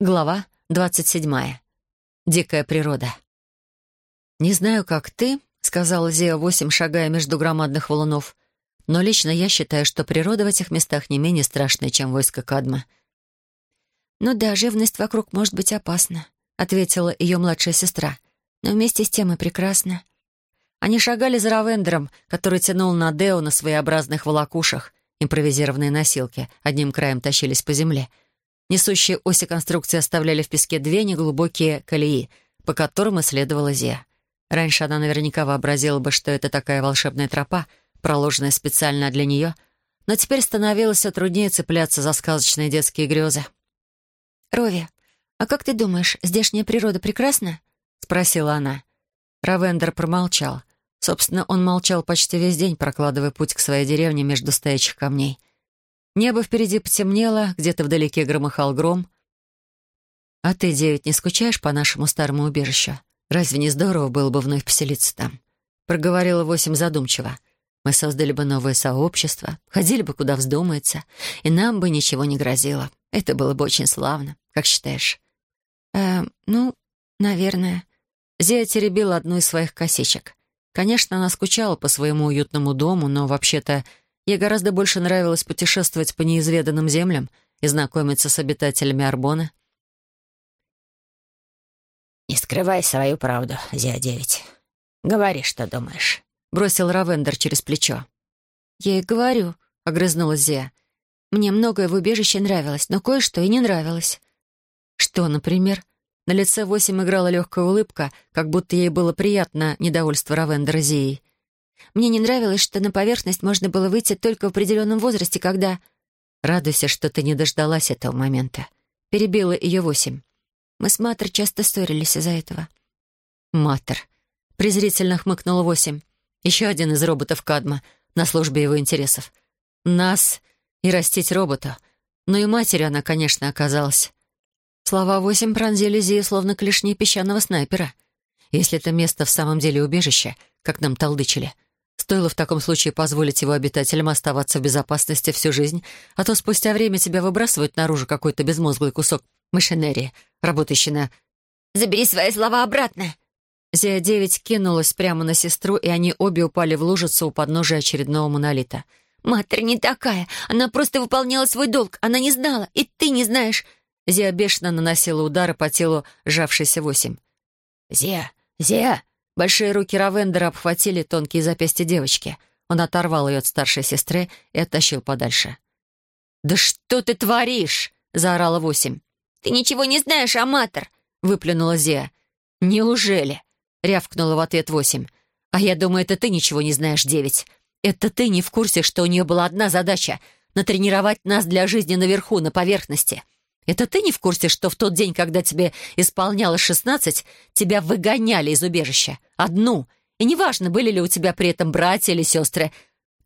Глава двадцать седьмая. Дикая природа. «Не знаю, как ты», — сказала Зея-8, шагая между громадных валунов, «но лично я считаю, что природа в этих местах не менее страшная, чем войско Кадма». «Ну да, живность вокруг может быть опасна», — ответила ее младшая сестра. «Но вместе с тем и прекрасно». Они шагали за Равендером, который тянул на Део на своеобразных волокушах. Импровизированные носилки одним краем тащились по земле — Несущие оси конструкции оставляли в песке две неглубокие колеи, по которым исследовала Зия. Раньше она наверняка вообразила бы, что это такая волшебная тропа, проложенная специально для нее, но теперь становилось все труднее цепляться за сказочные детские грезы. «Рови, а как ты думаешь, здешняя природа прекрасна?» — спросила она. Равендер промолчал. Собственно, он молчал почти весь день, прокладывая путь к своей деревне между стоячих камней. Небо впереди потемнело, где-то вдалеке громыхал гром. «А ты, девять, не скучаешь по нашему старому убежищу? Разве не здорово было бы вновь поселиться там?» Проговорила восемь задумчиво. «Мы создали бы новое сообщество, ходили бы, куда вздумается, и нам бы ничего не грозило. Это было бы очень славно. Как считаешь?» «Э, ну, наверное». Зия теребила одну из своих косичек. Конечно, она скучала по своему уютному дому, но вообще-то Ей гораздо больше нравилось путешествовать по неизведанным землям и знакомиться с обитателями Арбона. «Не скрывай свою правду, Зия-9. Говори, что думаешь», — бросил Равендер через плечо. «Я и говорю», — огрызнулась Зия. «Мне многое в убежище нравилось, но кое-что и не нравилось». «Что, например?» На лице восемь играла легкая улыбка, как будто ей было приятно недовольство Равендера Зией. Мне не нравилось, что на поверхность можно было выйти только в определенном возрасте, когда... Радуйся, что ты не дождалась этого момента. Перебила ее восемь. Мы с Матер часто ссорились из-за этого. Матер. Презрительно хмыкнула восемь. Еще один из роботов Кадма на службе его интересов. Нас и растить робота. Ну и матерью она, конечно, оказалась. Слова восемь пронзили Зию, словно клешни песчаного снайпера. Если это место в самом деле убежище, как нам толдычили — Стоило в таком случае позволить его обитателям оставаться в безопасности всю жизнь, а то спустя время тебя выбрасывают наружу какой-то безмозглый кусок машинерии, работающий на... «Забери свои слова обратно!» Зия-9 кинулась прямо на сестру, и они обе упали в лужицу у подножия очередного монолита. «Матер не такая. Она просто выполняла свой долг. Она не знала. И ты не знаешь». Зия бешено наносила удары по телу сжавшейся восемь. «Зия! Зия!» Большие руки Равендера обхватили тонкие запястья девочки. Он оторвал ее от старшей сестры и оттащил подальше. «Да что ты творишь?» — заорала восемь. «Ты ничего не знаешь, аматор!» — выплюнула Зия. «Неужели?» — рявкнула в ответ восемь. «А я думаю, это ты ничего не знаешь, девять. Это ты не в курсе, что у нее была одна задача — натренировать нас для жизни наверху, на поверхности. Это ты не в курсе, что в тот день, когда тебе исполнялось шестнадцать, тебя выгоняли из убежища? Одну. И неважно, были ли у тебя при этом братья или сестры.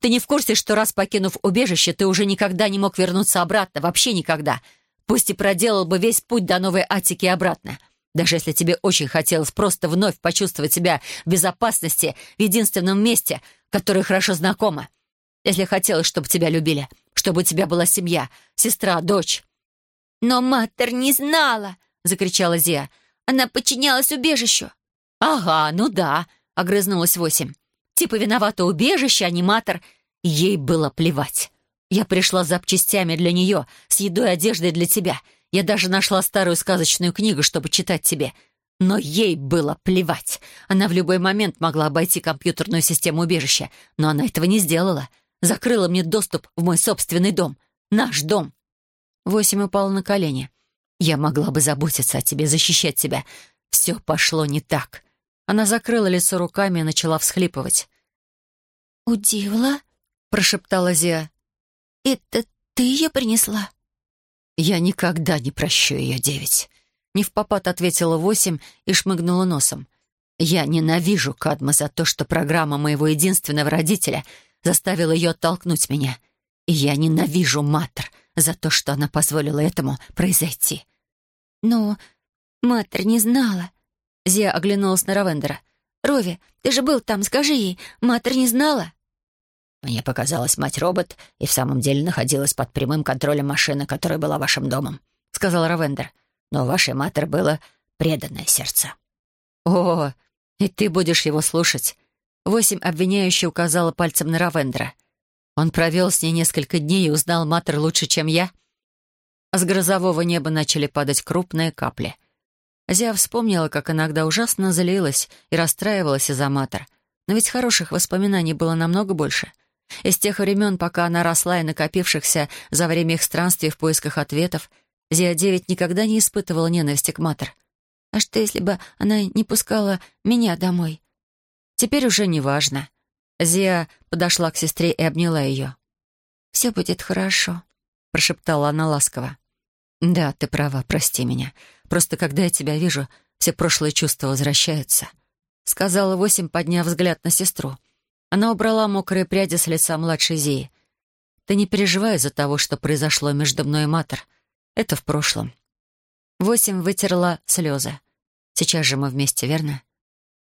Ты не в курсе, что раз покинув убежище, ты уже никогда не мог вернуться обратно, вообще никогда. Пусть и проделал бы весь путь до Новой Атики и обратно. Даже если тебе очень хотелось просто вновь почувствовать себя в безопасности в единственном месте, которое хорошо знакомо. Если хотелось, чтобы тебя любили, чтобы у тебя была семья, сестра, дочь, «Но Маттер не знала!» — закричала Зия. «Она подчинялась убежищу!» «Ага, ну да!» — огрызнулась Восемь. «Типа виновата убежище, а не Маттер. Ей было плевать. Я пришла с запчастями для нее, с едой и одеждой для тебя. Я даже нашла старую сказочную книгу, чтобы читать тебе. Но ей было плевать. Она в любой момент могла обойти компьютерную систему убежища, но она этого не сделала. Закрыла мне доступ в мой собственный дом. Наш дом. Восемь упала на колени. «Я могла бы заботиться о тебе, защищать тебя. Все пошло не так». Она закрыла лицо руками и начала всхлипывать. «Удивила?» — прошептала Зия. «Это ты ее принесла?» «Я никогда не прощу ее, девять». Не в попад ответила восемь и шмыгнула носом. «Я ненавижу Кадма за то, что программа моего единственного родителя заставила ее оттолкнуть меня. И я ненавижу Матр за то, что она позволила этому произойти. «Но Матер не знала». Зия оглянулась на Равендера. «Рови, ты же был там, скажи ей, Матер не знала?» «Мне показалось, мать-робот и в самом деле находилась под прямым контролем машины, которая была вашим домом», — сказал Равендер. но вашей матери было преданное сердце». «О, и ты будешь его слушать». Восемь обвиняющих указала пальцем на Равендра. Он провел с ней несколько дней и узнал Матер лучше, чем я. С грозового неба начали падать крупные капли. Зия вспомнила, как иногда ужасно злилась и расстраивалась из-за Матер. Но ведь хороших воспоминаний было намного больше. Из тех времен, пока она росла и накопившихся за время их странствий в поисках ответов, Зия-9 никогда не испытывала ненависти к Матер. А что, если бы она не пускала меня домой? Теперь уже не важно. Зия подошла к сестре и обняла ее. «Все будет хорошо», — прошептала она ласково. «Да, ты права, прости меня. Просто когда я тебя вижу, все прошлые чувства возвращаются», — сказала Восемь, подняв взгляд на сестру. Она убрала мокрые пряди с лица младшей Зии. «Ты не переживай из-за того, что произошло между мной и Матер. Это в прошлом. Восемь вытерла слезы. «Сейчас же мы вместе, верно?»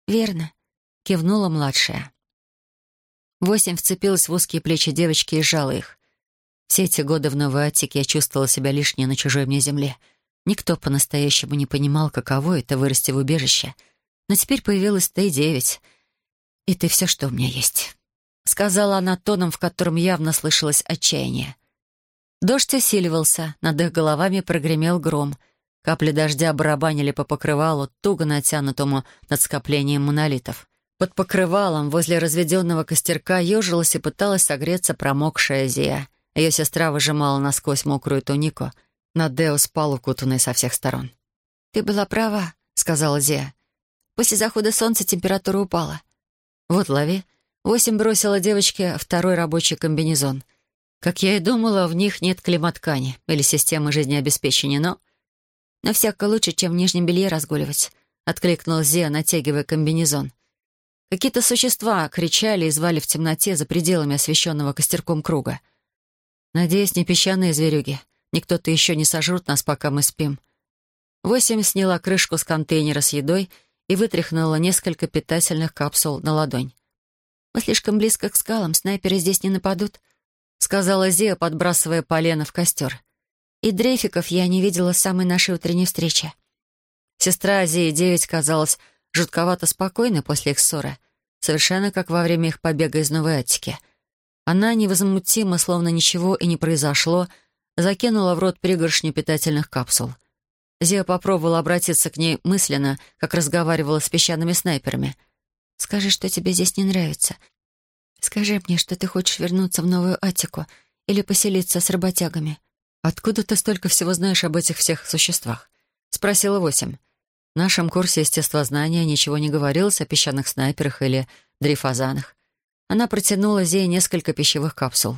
«Верно», — кивнула младшая. Восемь вцепилась в узкие плечи девочки и сжала их. Все эти годы в Новой Аттике я чувствовала себя лишней на чужой мне земле. Никто по-настоящему не понимал, каково это — вырасти в убежище. Но теперь появилась Т-9. И ты все, что у меня есть. Сказала она тоном, в котором явно слышалось отчаяние. Дождь усиливался, над их головами прогремел гром — Капли дождя барабанили по покрывалу, туго натянутому над скоплением монолитов. Под покрывалом возле разведенного костерка ежилась и пыталась согреться промокшая Зия. Ее сестра выжимала насквозь мокрую тунику. Надео спал укутанный со всех сторон. «Ты была права», — сказала Зия. «После захода солнца температура упала». «Вот, лови». Восемь бросила девочке второй рабочий комбинезон. Как я и думала, в них нет климаткани или системы жизнеобеспечения, но но всяко лучше, чем в нижнем белье разгуливать», — откликнулась Зия, натягивая комбинезон. Какие-то существа кричали и звали в темноте за пределами освещенного костерком круга. «Надеюсь, не песчаные зверюги. Никто-то еще не сожрут нас, пока мы спим». Восемь сняла крышку с контейнера с едой и вытряхнула несколько питательных капсул на ладонь. «Мы слишком близко к скалам, снайперы здесь не нападут», — сказала Зия, подбрасывая полено в костер. И дрейфиков я не видела с самой нашей утренней встречи. Сестра Азии-9 казалась жутковато спокойной после их ссоры, совершенно как во время их побега из Новой Аттики. Она невозмутимо, словно ничего и не произошло, закинула в рот пригоршню питательных капсул. Зия попробовала обратиться к ней мысленно, как разговаривала с песчаными снайперами. «Скажи, что тебе здесь не нравится. Скажи мне, что ты хочешь вернуться в Новую Аттику или поселиться с работягами. «Откуда ты столько всего знаешь об этих всех существах?» — спросила Восемь. В нашем курсе естествознания ничего не говорилось о песчаных снайперах или дрейфазанах. Она протянула Зее несколько пищевых капсул.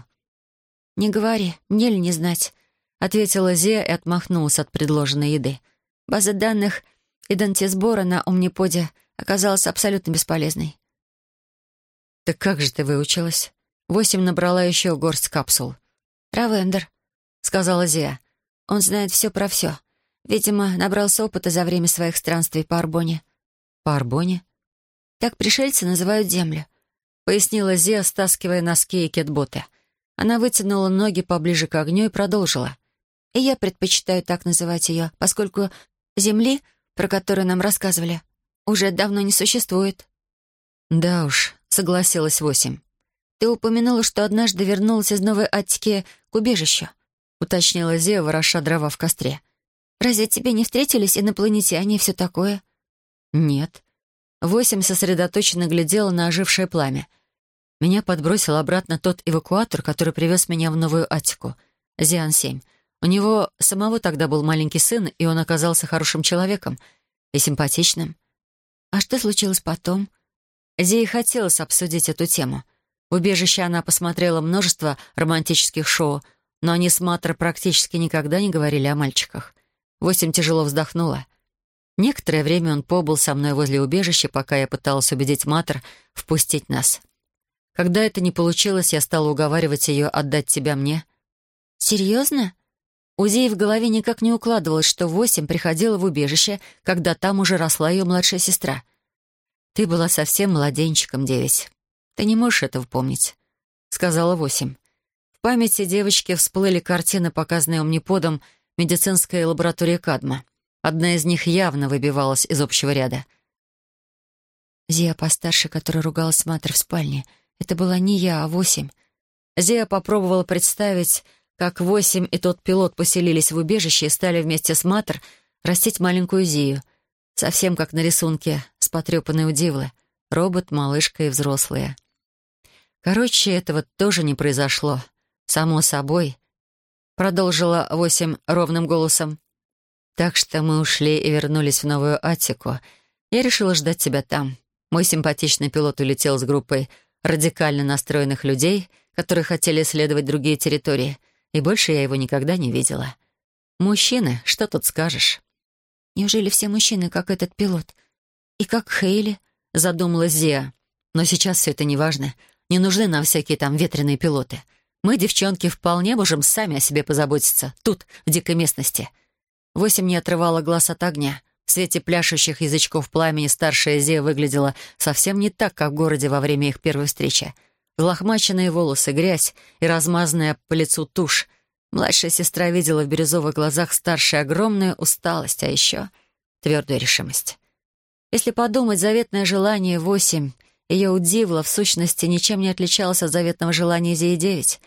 «Не говори, мне ли не знать?» — ответила Зея и отмахнулась от предложенной еды. База данных идентисбора на Омниподе оказалась абсолютно бесполезной. «Так как же ты выучилась?» Восемь набрала еще горсть капсул. «Равендер», — сказала Зия. «Он знает все про все. Видимо, набрался опыта за время своих странствий по Арбоне». «По Арбоне?» «Так пришельцы называют землю», — пояснила Зия, стаскивая носки и кетботы. Она вытянула ноги поближе к огню и продолжила. «И я предпочитаю так называть ее, поскольку земли, про которую нам рассказывали, уже давно не существует». «Да уж», — согласилась Восемь. «Ты упомянула, что однажды вернулась из Новой Аттики к убежищу. — уточнила Зея, вороша дрова в костре. «Разве тебе не встретились инопланетяне и все такое?» «Нет». Восемь сосредоточенно глядела на ожившее пламя. Меня подбросил обратно тот эвакуатор, который привез меня в Новую Атику, Зиан-7. У него самого тогда был маленький сын, и он оказался хорошим человеком и симпатичным. «А что случилось потом?» Зее хотелось обсудить эту тему. В убежище она посмотрела множество романтических шоу — но они с Матро практически никогда не говорили о мальчиках. Восемь тяжело вздохнула. Некоторое время он побыл со мной возле убежища, пока я пыталась убедить Матр впустить нас. Когда это не получилось, я стала уговаривать ее отдать тебя мне. «Серьезно?» У Зии в голове никак не укладывалось, что Восемь приходила в убежище, когда там уже росла ее младшая сестра. «Ты была совсем младенчиком, девять. Ты не можешь этого помнить», — сказала Восемь. В памяти девочки всплыли картины, показанные омниподом медицинской лаборатории Кадма. Одна из них явно выбивалась из общего ряда. Зия постарше, которая ругалась Матер в спальне. Это была не я, а восемь. Зия попробовала представить, как восемь и тот пилот поселились в убежище и стали вместе с Матер растить маленькую Зию. Совсем как на рисунке с потрепанной удивлы. Робот, малышка и взрослые. Короче, этого тоже не произошло. Само собой. Продолжила восемь ровным голосом. Так что мы ушли и вернулись в новую Атику. Я решила ждать тебя там. Мой симпатичный пилот улетел с группой радикально настроенных людей, которые хотели исследовать другие территории, и больше я его никогда не видела. Мужчины, что тут скажешь? Неужели все мужчины, как этот пилот? И как Хейли? Задумалась Зия. Но сейчас все это не важно. Не нужны нам всякие там ветреные пилоты. Мы, девчонки, вполне можем сами о себе позаботиться. Тут, в дикой местности. Восемь не отрывала глаз от огня. В свете пляшущих язычков пламени старшая Зия выглядела совсем не так, как в городе во время их первой встречи. Взлохмаченные волосы, грязь и размазанная по лицу тушь. Младшая сестра видела в бирюзовых глазах старшей огромную усталость, а еще твердую решимость. Если подумать, заветное желание восемь, ее удивило, в сущности, ничем не отличалось от заветного желания Зии-9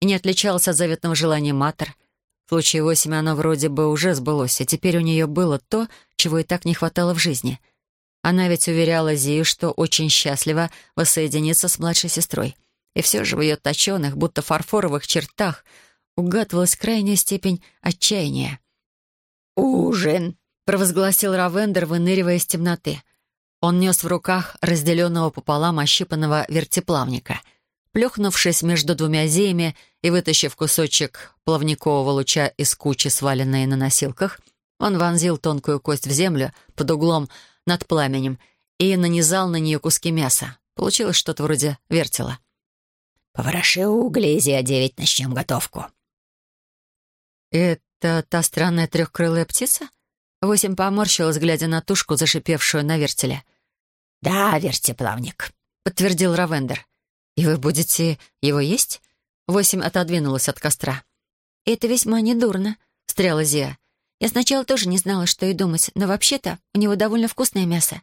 и не отличалось от заветного желания Матер — в случае восемь оно вроде бы уже сбылось, и теперь у нее было то, чего и так не хватало в жизни. Она ведь уверяла Зию, что очень счастлива воссоединиться с младшей сестрой. И все же в ее точеных, будто фарфоровых чертах угадывалась крайняя степень отчаяния. «Ужин!» — провозгласил Равендер, выныривая из темноты. Он нес в руках разделенного пополам ощипанного вертеплавника — Плюхнувшись между двумя зеями и вытащив кусочек плавникового луча из кучи, сваленной на носилках, он вонзил тонкую кость в землю под углом над пламенем и нанизал на нее куски мяса. Получилось что-то вроде вертела. «Повороши угли, Зия-9, начнем готовку». «Это та странная трехкрылая птица?» Восемь поморщилась, глядя на тушку, зашипевшую на вертеле. «Да, вертеплавник», — подтвердил Равендер. «И вы будете его есть?» Восемь отодвинулась от костра. «Это весьма недурно», — встряла Зия. «Я сначала тоже не знала, что и думать, но вообще-то у него довольно вкусное мясо,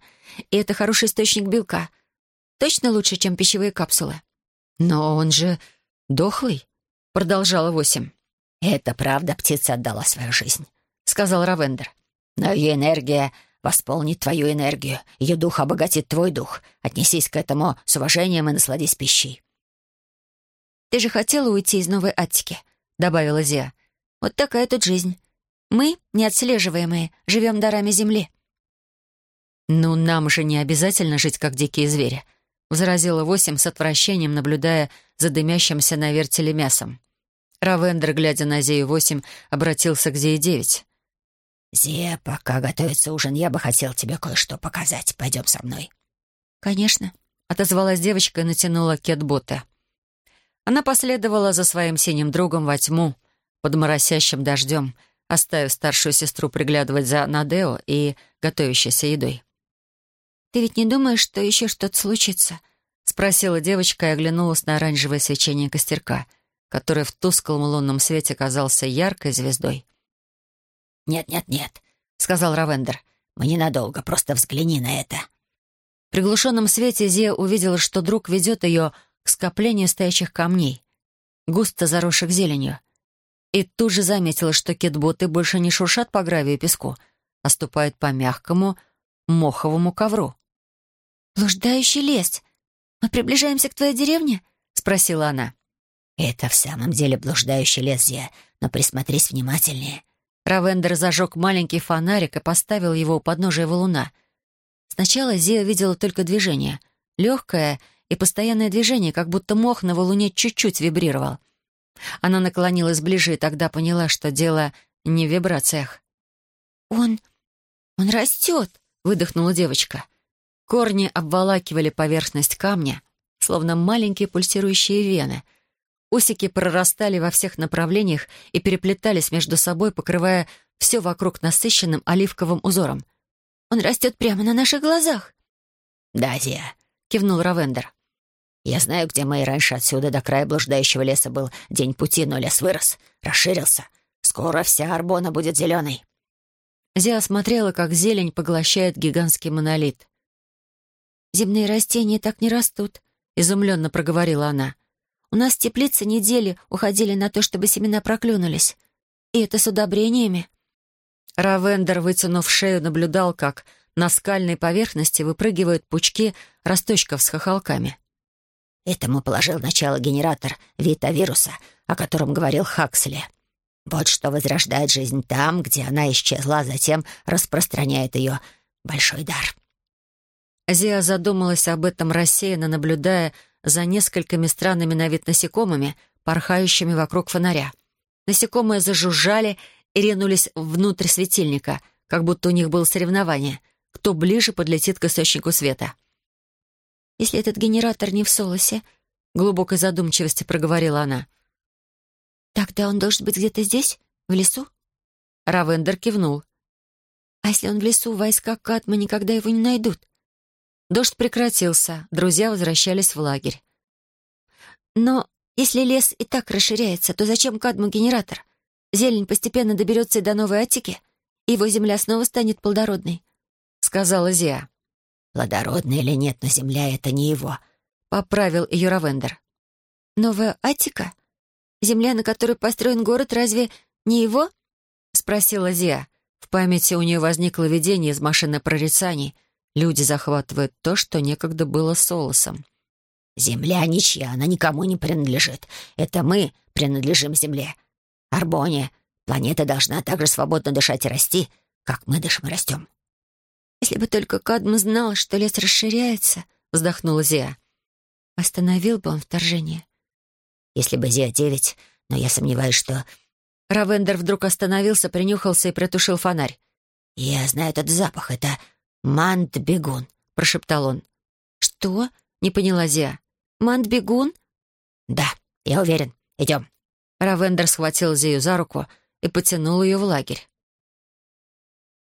и это хороший источник белка. Точно лучше, чем пищевые капсулы». «Но он же дохлый», — продолжала Восемь. «Это правда, птица отдала свою жизнь», — сказал Равендер. «Но ее энергия восполнит твою энергию, ее дух обогатит твой дух. Отнесись к этому с уважением и насладись пищей». «Ты же хотела уйти из новой Аттики», — добавила Зия. «Вот такая тут жизнь. Мы, неотслеживаемые, живем дарами земли». «Ну, нам же не обязательно жить, как дикие звери», — возразила Восемь с отвращением, наблюдая за дымящимся на вертеле мясом. Равендер, глядя на Зею Восемь, обратился к Зее Девять. «Зе, пока готовится ужин, я бы хотел тебе кое-что показать. Пойдем со мной». «Конечно», — отозвалась девочка и натянула кетботы. Она последовала за своим синим другом во тьму, под моросящим дождем, оставив старшую сестру приглядывать за Надео и готовящейся едой. «Ты ведь не думаешь, что еще что-то случится?» — спросила девочка и оглянулась на оранжевое свечение костерка, которое в тусклом лунном свете казался яркой звездой. «Нет-нет-нет», — сказал Равендер. «Мы ненадолго, просто взгляни на это». В приглушенном свете Зия увидела, что друг ведет ее к скоплению стоящих камней, густо заросших зеленью. И тут же заметила, что кетботы больше не шуршат по гравию и песку, а ступают по мягкому моховому ковру. «Блуждающий лес! Мы приближаемся к твоей деревне?» — спросила она. «Это в самом деле блуждающий лес, Зия, но присмотрись внимательнее. Равендер зажег маленький фонарик и поставил его у подножия валуна. Сначала Зия видела только движение. Легкое и постоянное движение, как будто мох на валуне чуть-чуть вибрировал. Она наклонилась ближе и тогда поняла, что дело не в вибрациях. «Он... он растет!» — выдохнула девочка. Корни обволакивали поверхность камня, словно маленькие пульсирующие вены — Усики прорастали во всех направлениях и переплетались между собой, покрывая все вокруг насыщенным оливковым узором. «Он растет прямо на наших глазах!» «Да, Зия», — кивнул Равендер. «Я знаю, где мы и раньше отсюда до края блуждающего леса был день пути, но лес вырос, расширился. Скоро вся Арбона будет зеленой». Зия смотрела, как зелень поглощает гигантский монолит. «Земные растения так не растут», — изумленно проговорила она. «У нас в теплице недели уходили на то, чтобы семена проклюнулись. И это с удобрениями». Равендер, вытянув шею, наблюдал, как на скальной поверхности выпрыгивают пучки росточков с хохолками. Этому положил начало генератор вита-вируса, о котором говорил Хаксли. Вот что возрождает жизнь там, где она исчезла, а затем распространяет ее большой дар. Зия задумалась об этом рассеянно, наблюдая за несколькими странными на вид насекомыми, порхающими вокруг фонаря. Насекомые зажужжали и ринулись внутрь светильника, как будто у них было соревнование, кто ближе подлетит к источнику света. «Если этот генератор не в Солосе», — глубокой задумчивости проговорила она, «тогда он должен быть где-то здесь, в лесу?» Равендер кивнул. «А если он в лесу, войска Катма никогда его не найдут?» Дождь прекратился, друзья возвращались в лагерь. «Но если лес и так расширяется, то зачем Кадму генератор? Зелень постепенно доберется и до Новой Атики, и его земля снова станет плодородной», — сказала Зия. «Плодородная или нет, но земля — это не его», — поправил ее Равендер. «Новая Атика? Земля, на которой построен город, разве не его?» — спросила Зия. В памяти у нее возникло видение из машины прорицаний — Люди захватывают то, что некогда было солосом. «Земля ничья, она никому не принадлежит. Это мы принадлежим Земле. Арбоне, планета должна так же свободно дышать и расти, как мы дышим и растем». «Если бы только Кадм знал, что лес расширяется», — вздохнула Зия. «Остановил бы он вторжение». «Если бы Зия-9, но я сомневаюсь, что...» Равендер вдруг остановился, принюхался и притушил фонарь. «Я знаю этот запах. Это «Мант-бегун», — прошептал он. «Что?» — не поняла Зия. «Мант-бегун?» «Да, я уверен. Идем». Равендер схватил Зию за руку и потянул ее в лагерь.